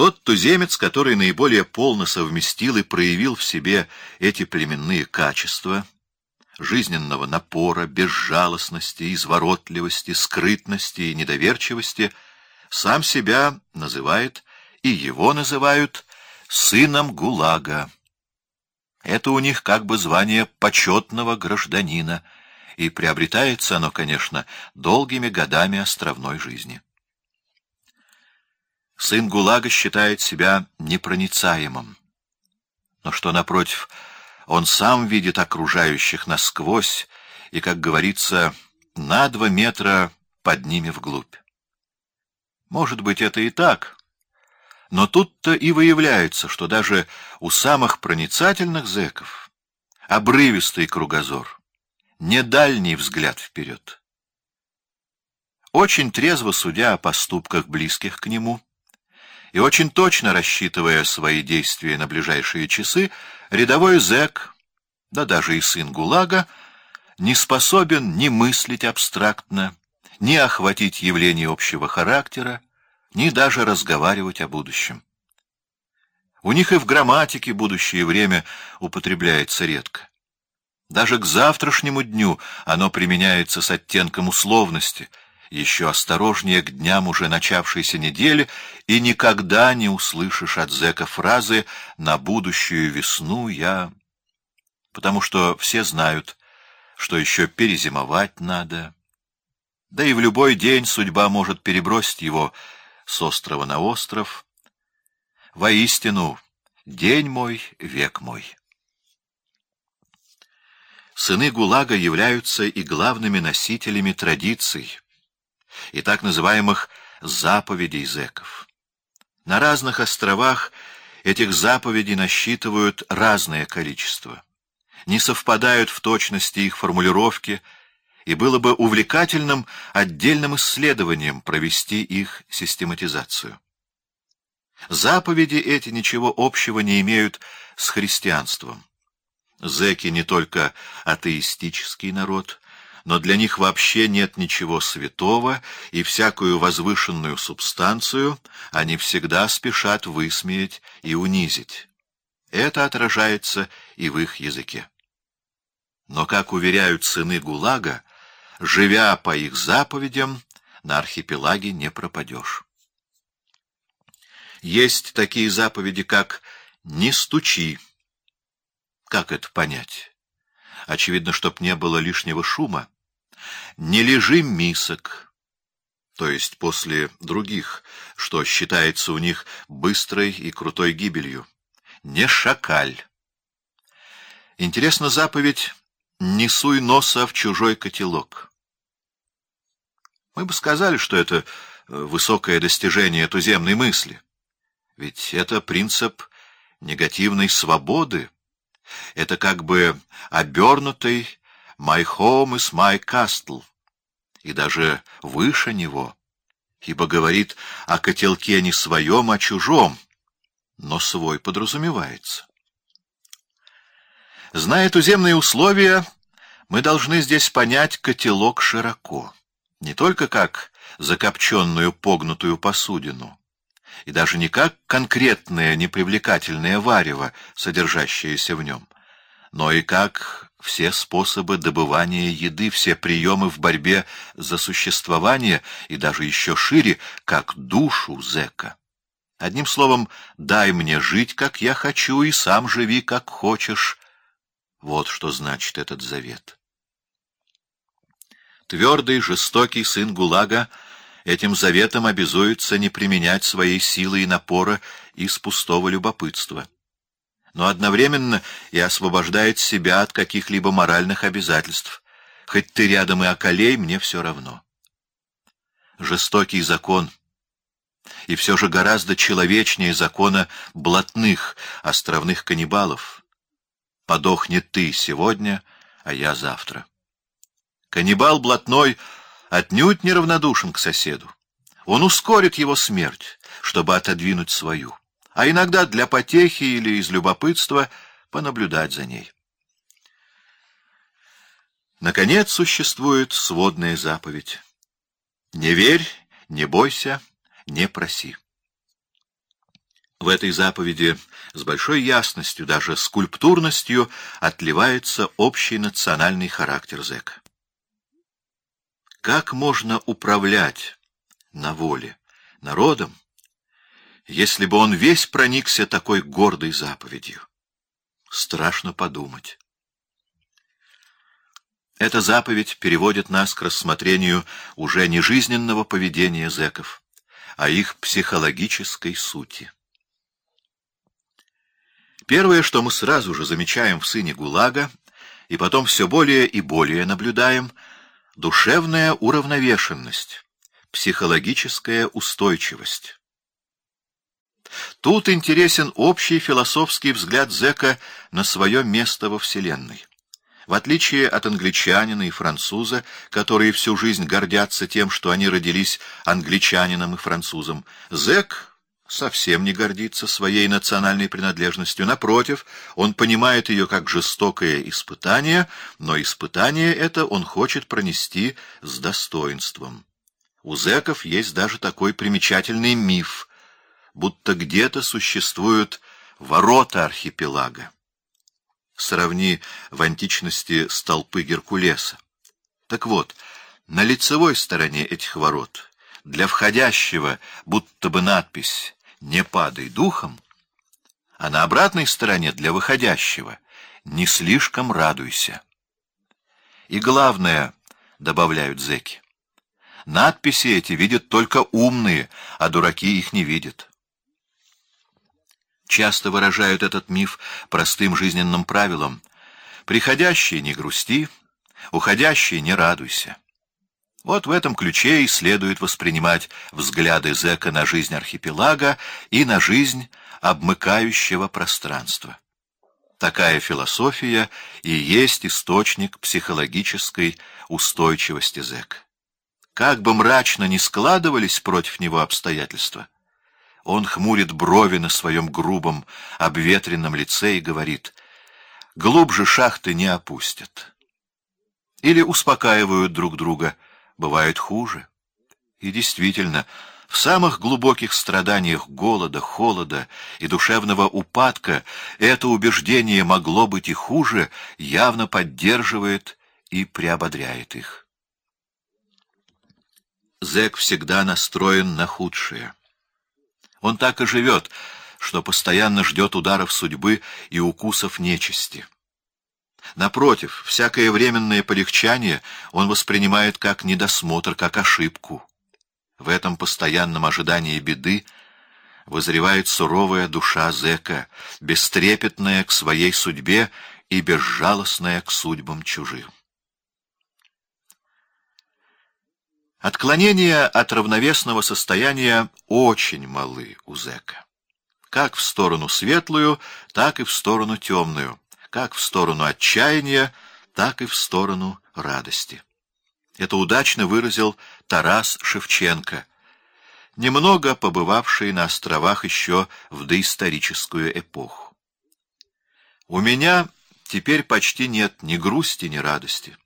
Тот туземец, который наиболее полно совместил и проявил в себе эти племенные качества — жизненного напора, безжалостности, изворотливости, скрытности и недоверчивости — сам себя называет, и его называют, сыном ГУЛАГа. Это у них как бы звание почетного гражданина, и приобретается оно, конечно, долгими годами островной жизни. Сын ГУЛАГа считает себя непроницаемым. Но что, напротив, он сам видит окружающих насквозь и, как говорится, на два метра под ними вглубь. Может быть, это и так, но тут-то и выявляется, что даже у самых проницательных зэков обрывистый кругозор, не дальний взгляд вперед. Очень трезво судя о поступках близких к нему и очень точно рассчитывая свои действия на ближайшие часы, рядовой зэк, да даже и сын ГУЛАГа, не способен ни мыслить абстрактно, ни охватить явление общего характера, ни даже разговаривать о будущем. У них и в грамматике будущее время употребляется редко. Даже к завтрашнему дню оно применяется с оттенком условности, еще осторожнее к дням уже начавшейся недели, и никогда не услышишь от зэка фразы «на будущую весну я...» Потому что все знают, что еще перезимовать надо. Да и в любой день судьба может перебросить его с острова на остров. Воистину, день мой, век мой. Сыны ГУЛАГа являются и главными носителями традиций, и так называемых заповедей зэков. На разных островах этих заповедей насчитывают разное количество. Не совпадают в точности их формулировки – и было бы увлекательным отдельным исследованием провести их систематизацию. Заповеди эти ничего общего не имеют с христианством. Зеки не только атеистический народ, но для них вообще нет ничего святого, и всякую возвышенную субстанцию они всегда спешат высмеять и унизить. Это отражается и в их языке. Но, как уверяют сыны ГУЛАГа, живя по их заповедям, на архипелаге не пропадешь. Есть такие заповеди, как «не стучи». Как это понять? Очевидно, чтоб не было лишнего шума. «Не лежи мисок», то есть после других, что считается у них быстрой и крутой гибелью. «Не шакаль». Интересна заповедь «не суй носа в чужой котелок». Мы бы сказали, что это э, высокое достижение туземной мысли. Ведь это принцип негативной свободы. Это как бы обернутый «my home is my castle» и даже выше него, ибо говорит о котелке не своем, а чужом, но свой подразумевается. Зная туземные условия, мы должны здесь понять котелок широко не только как закопченную погнутую посудину, и даже не как конкретное непривлекательное варево, содержащееся в нем, но и как все способы добывания еды, все приемы в борьбе за существование и даже еще шире, как душу зэка. Одним словом, дай мне жить, как я хочу, и сам живи, как хочешь. Вот что значит этот завет. Твердый, жестокий сын ГУЛАГа этим заветом обязуется не применять своей силы и напора из пустого любопытства, но одновременно и освобождает себя от каких-либо моральных обязательств. Хоть ты рядом и околей, мне все равно. Жестокий закон — и все же гораздо человечнее закона блатных, островных каннибалов. Подохнет ты сегодня, а я завтра. Каннибал блатной отнюдь неравнодушен к соседу. Он ускорит его смерть, чтобы отодвинуть свою, а иногда для потехи или из любопытства понаблюдать за ней. Наконец существует сводная заповедь. Не верь, не бойся, не проси. В этой заповеди с большой ясностью, даже скульптурностью, отливается общий национальный характер зэка. Как можно управлять на воле народом, если бы он весь проникся такой гордой заповедью? Страшно подумать. Эта заповедь переводит нас к рассмотрению уже не жизненного поведения зэков, а их психологической сути. Первое, что мы сразу же замечаем в сыне ГУЛАГа, и потом все более и более наблюдаем, душевная уравновешенность, психологическая устойчивость. Тут интересен общий философский взгляд зэка на свое место во Вселенной. В отличие от англичанина и француза, которые всю жизнь гордятся тем, что они родились англичанином и французом, зэк совсем не гордится своей национальной принадлежностью. Напротив, он понимает ее как жестокое испытание, но испытание это он хочет пронести с достоинством. У зэков есть даже такой примечательный миф, будто где-то существуют ворота архипелага сравни в античности столпы Геркулеса. Так вот, на лицевой стороне этих ворот для входящего будто бы надпись «Не падай духом», а на обратной стороне для выходящего «Не слишком радуйся». И главное, добавляют зэки, надписи эти видят только умные, а дураки их не видят часто выражают этот миф простым жизненным правилом. Приходящий не грусти, уходящий не радуйся. Вот в этом ключе и следует воспринимать взгляды зэка на жизнь архипелага и на жизнь обмыкающего пространства. Такая философия и есть источник психологической устойчивости зэка. Как бы мрачно ни складывались против него обстоятельства, он хмурит брови на своем грубом, обветренном лице и говорит, «Глубже шахты не опустят». Или успокаивают друг друга, бывает хуже. И действительно, в самых глубоких страданиях голода, холода и душевного упадка это убеждение могло быть и хуже, явно поддерживает и приободряет их. Зэк всегда настроен на худшее. Он так и живет, что постоянно ждет ударов судьбы и укусов нечисти. Напротив, всякое временное полегчание он воспринимает как недосмотр, как ошибку. В этом постоянном ожидании беды возревает суровая душа зэка, бестрепетная к своей судьбе и безжалостная к судьбам чужим. Отклонения от равновесного состояния очень малы у зэка. Как в сторону светлую, так и в сторону темную, как в сторону отчаяния, так и в сторону радости. Это удачно выразил Тарас Шевченко, немного побывавший на островах еще в доисторическую эпоху. У меня теперь почти нет ни грусти, ни радости.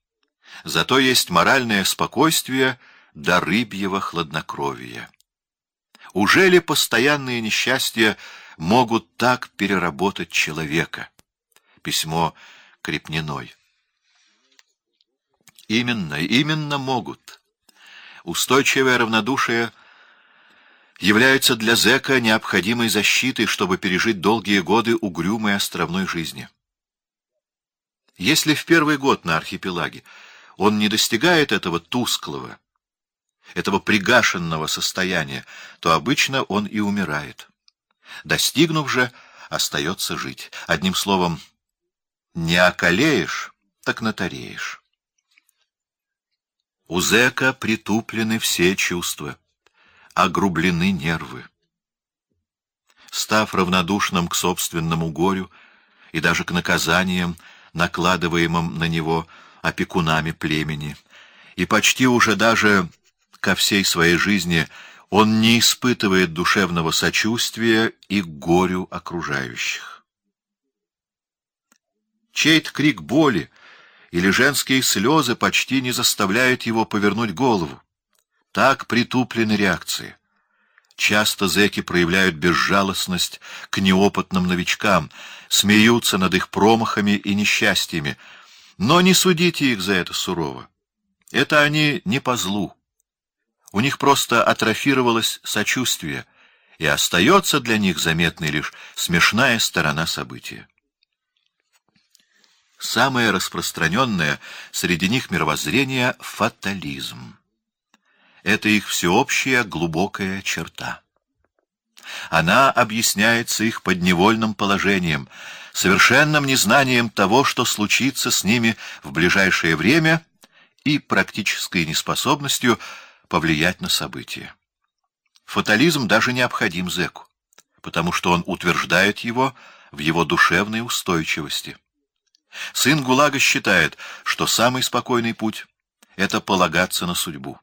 Зато есть моральное спокойствие — до рыбьего хладнокровия. Уже ли постоянные несчастья могут так переработать человека? Письмо Крепниной. Именно, именно могут. Устойчивое равнодушие является для зэка необходимой защитой, чтобы пережить долгие годы угрюмой островной жизни. Если в первый год на архипелаге он не достигает этого тусклого, этого пригашенного состояния, то обычно он и умирает. Достигнув же, остается жить. Одним словом, не околеешь, так натареешь. У зэка притуплены все чувства, огрублены нервы. Став равнодушным к собственному горю и даже к наказаниям, накладываемым на него опекунами племени, и почти уже даже ко всей своей жизни он не испытывает душевного сочувствия и горю окружающих. Чей-то крик боли или женские слезы почти не заставляют его повернуть голову. Так притуплены реакции. Часто зэки проявляют безжалостность к неопытным новичкам, смеются над их промахами и несчастьями, но не судите их за это сурово. Это они не по злу. У них просто атрофировалось сочувствие, и остается для них заметной лишь смешная сторона события. Самое распространенное среди них мировоззрение — фатализм. Это их всеобщая глубокая черта. Она объясняется их подневольным положением, совершенным незнанием того, что случится с ними в ближайшее время, и практической неспособностью повлиять на события. Фатализм даже необходим зэку, потому что он утверждает его в его душевной устойчивости. Сын ГУЛАГа считает, что самый спокойный путь — это полагаться на судьбу.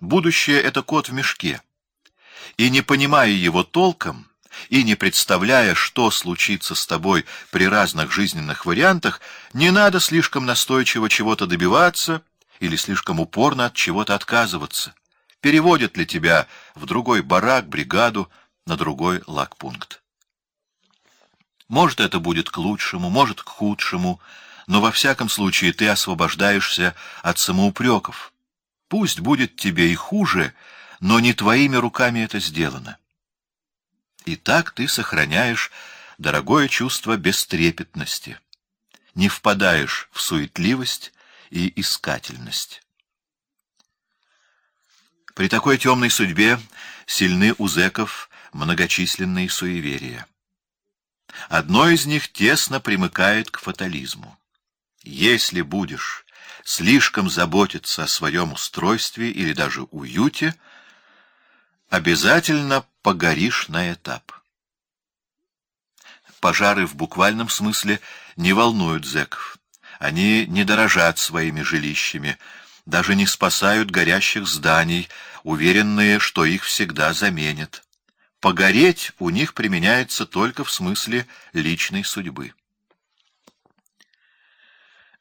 Будущее — это кот в мешке. И не понимая его толком, и не представляя, что случится с тобой при разных жизненных вариантах, не надо слишком настойчиво чего-то добиваться или слишком упорно от чего-то отказываться. Переводят ли тебя в другой барак, бригаду, на другой лагпункт. Может, это будет к лучшему, может, к худшему, но во всяком случае ты освобождаешься от самоупреков. Пусть будет тебе и хуже, но не твоими руками это сделано. И так ты сохраняешь дорогое чувство бестрепетности, не впадаешь в суетливость и искательность. При такой темной судьбе сильны у зэков многочисленные суеверия. Одно из них тесно примыкает к фатализму. Если будешь слишком заботиться о своем устройстве или даже уюте, обязательно погоришь на этап. Пожары в буквальном смысле не волнуют зэков. Они не дорожат своими жилищами, даже не спасают горящих зданий, уверенные, что их всегда заменят. Погореть у них применяется только в смысле личной судьбы.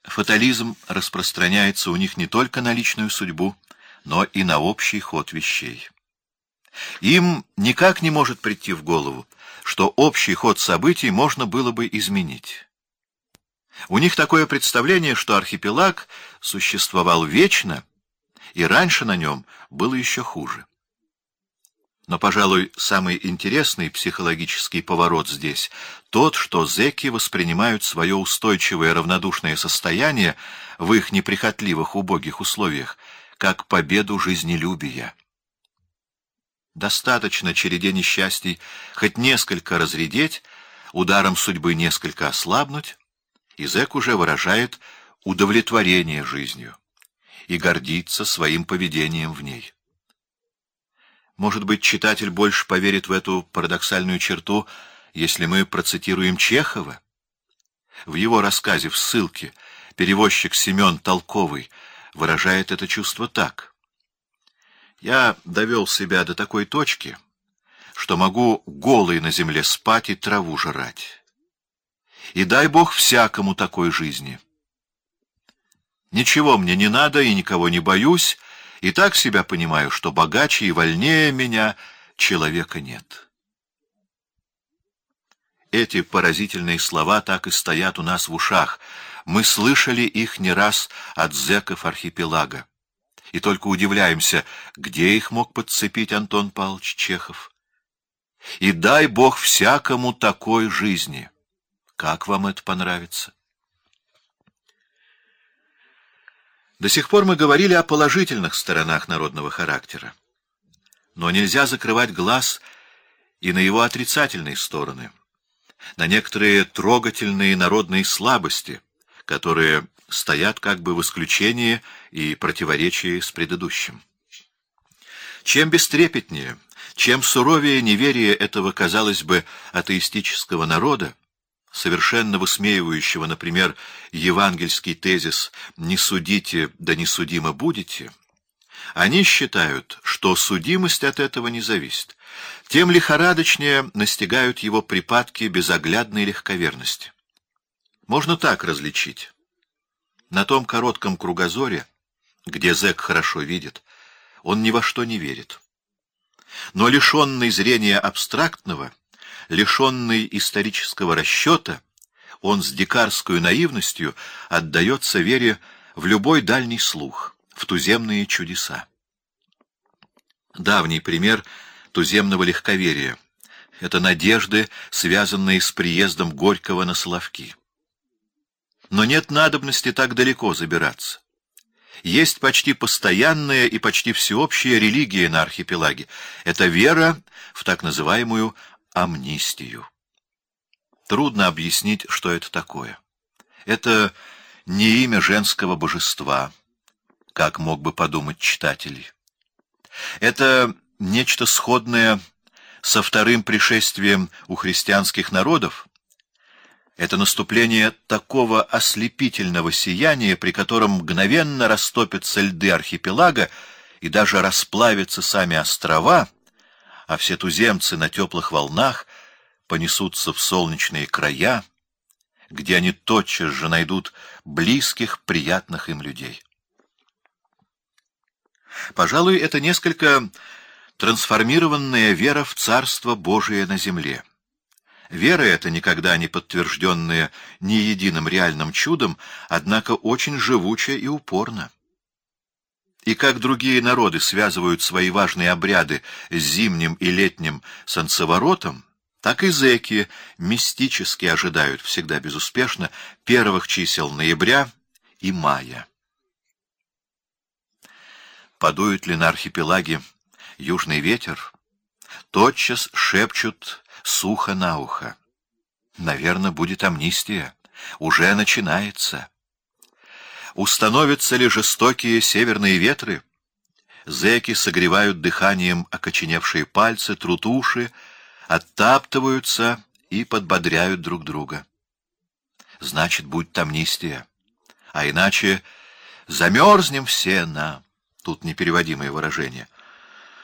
Фатализм распространяется у них не только на личную судьбу, но и на общий ход вещей. Им никак не может прийти в голову, что общий ход событий можно было бы изменить. У них такое представление, что архипелаг существовал вечно, и раньше на нем было еще хуже. Но, пожалуй, самый интересный психологический поворот здесь — тот, что зэки воспринимают свое устойчивое равнодушное состояние в их неприхотливых убогих условиях как победу жизнелюбия. Достаточно череде несчастий хоть несколько разредеть, ударом судьбы несколько ослабнуть, и зэк уже выражает удовлетворение жизнью и гордится своим поведением в ней. Может быть, читатель больше поверит в эту парадоксальную черту, если мы процитируем Чехова? В его рассказе в ссылке перевозчик Семен Толковый выражает это чувство так. «Я довел себя до такой точки, что могу голый на земле спать и траву жрать. И дай Бог всякому такой жизни. Ничего мне не надо и никого не боюсь, и так себя понимаю, что богаче и вольнее меня человека нет. Эти поразительные слова так и стоят у нас в ушах. Мы слышали их не раз от зэков архипелага. И только удивляемся, где их мог подцепить Антон Павлович Чехов. И дай Бог всякому такой жизни. Как вам это понравится? До сих пор мы говорили о положительных сторонах народного характера. Но нельзя закрывать глаз и на его отрицательные стороны, на некоторые трогательные народные слабости, которые стоят как бы в исключении и противоречии с предыдущим. Чем бестрепетнее, чем суровее неверие этого, казалось бы, атеистического народа, совершенно высмеивающего, например, евангельский тезис «не судите, да не судимо будете», они считают, что судимость от этого не зависит, тем лихорадочнее настигают его припадки безоглядной легковерности. Можно так различить. На том коротком кругозоре, где зэк хорошо видит, он ни во что не верит. Но лишенный зрения абстрактного, лишенный исторического расчета, он с дикарской наивностью отдается вере в любой дальний слух, в туземные чудеса. Давний пример туземного легковерия — это надежды, связанные с приездом Горького на Соловки. Но нет надобности так далеко забираться. Есть почти постоянная и почти всеобщая религия на архипелаге. Это вера в так называемую амнистию. Трудно объяснить, что это такое. Это не имя женского божества, как мог бы подумать читатель. Это нечто сходное со вторым пришествием у христианских народов. Это наступление такого ослепительного сияния, при котором мгновенно растопятся льды архипелага и даже расплавятся сами острова, а все туземцы на теплых волнах понесутся в солнечные края, где они тотчас же найдут близких, приятных им людей. Пожалуй, это несколько трансформированная вера в Царство Божие на земле. Вера эта, никогда не подтвержденная ни единым реальным чудом, однако очень живуча и упорна. И как другие народы связывают свои важные обряды с зимним и летним солнцеворотом, так и зэки мистически ожидают, всегда безуспешно, первых чисел ноября и мая. Подует ли на архипелаге южный ветер, тотчас шепчут сухо на ухо. Наверное, будет амнистия. Уже начинается. Установятся ли жестокие северные ветры? Зеки согревают дыханием окоченевшие пальцы, трутуши, оттаптываются и подбодряют друг друга. Значит, будет амнистия. А иначе замерзнем все на... Тут непереводимое выражение —